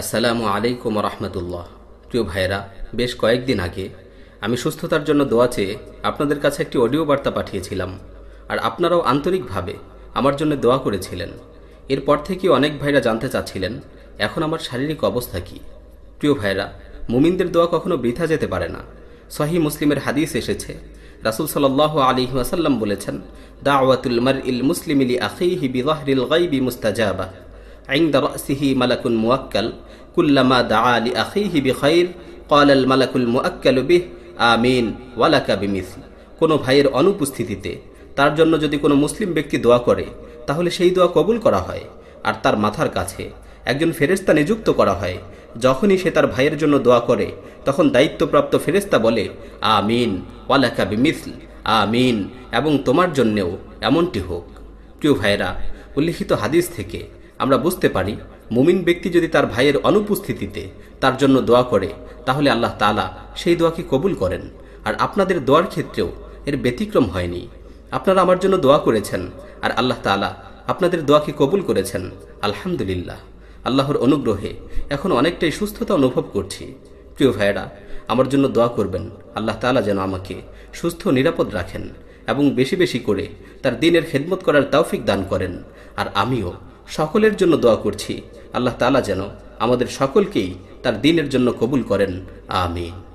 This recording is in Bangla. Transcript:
আসসালামু আলাইকুম রহমতুল্লাহ প্রিয় ভাইরা বেশ কয়েকদিন আগে আমি সুস্থতার জন্য দোয়া চেয়ে আপনাদের কাছে একটি অডিও বার্তা পাঠিয়েছিলাম, আর আপনারাও আন্তরিকভাবে আমার জন্য দোয়া করেছিলেন। এরপর থেকে অনেক ভাইরা জানতে চাচ্ছিলেন, এখন আমার শারীরিক অবস্থা কি? প্রিয় ভাইরা মুমিনদের দোয়া কখনো বৃথা যেতে পারে না। সহি মুসলিমের হাদিস এসেছে, রাসুল সাল্লাহ আলী ওয়াসাল্লাম বলেছেন, দাওয়াতুল মার ইল মুসলিমিলি আখিহি বিদাহরিল গাইবি মুস্তাজাবা। عند رأسه ملك موكل كلما دعا لأخيه بخير قال الملك المؤكل به آمين ولك بمثل কোনো ভাইয়ের অনুপস্থিতিতে তার জন্য যদি কোনো মুসলিম ব্যক্তি দোয়া করে তাহলে সেই দোয়া কবুল করা হয় আর তার মাথার কাছে একজন ফেরেস্তা নিযুক্ত করা হয় যখনই সে তার ভাইয়ের জন্য দোয়া করে তখন দায়িত্বপ্রাপ্ত ফেরেস্তা বলে আমিন ওয়ালাকা বিমিসল আমিন এবং তোমার জন্যেও এমনটি হোক প্রিয় ভাইয়েরা উল্লিখিত হাদিস থেকে আমরা বুঝতে পারি, মুমিন ব্যক্তি যদি তার ভাইয়ের অনুপস্থিতিতে তার জন্য দোয়া করে, তাহলে আল্লাহ তালা সেই দোয়াকে কবুল করেন? আর আপনাদের দোয়ার ক্ষেত্রেও এর ব্যতিক্রম হয়নি। আপনারা আমার জন্য দোয়া করেছেন, আর আল্লাহ তালা আপনাদের দোয়াকে কবুল করেছেন? আলহামদুলিল্লাহ। আল্লাহর অনুগ্রহে এখন অনেকটাই সুস্থতা অনুভব করছি। প্রিয় ভাইয়েরা, আমার জন্য দোয়া করবেন, আল্লাহ তালা যেন আমাকে সুস্থ নিরাপদ রাখেন এবং বেশি বেশি করে তার দিনের খেদমত করার তৌফিক দান করেন। আর আমিও সকলের জন্য দোয়া করছি। আল্লাহ তালা যেন আমাদের সকলকেই তার দিনের জন্য কবুল করেন। আমিন।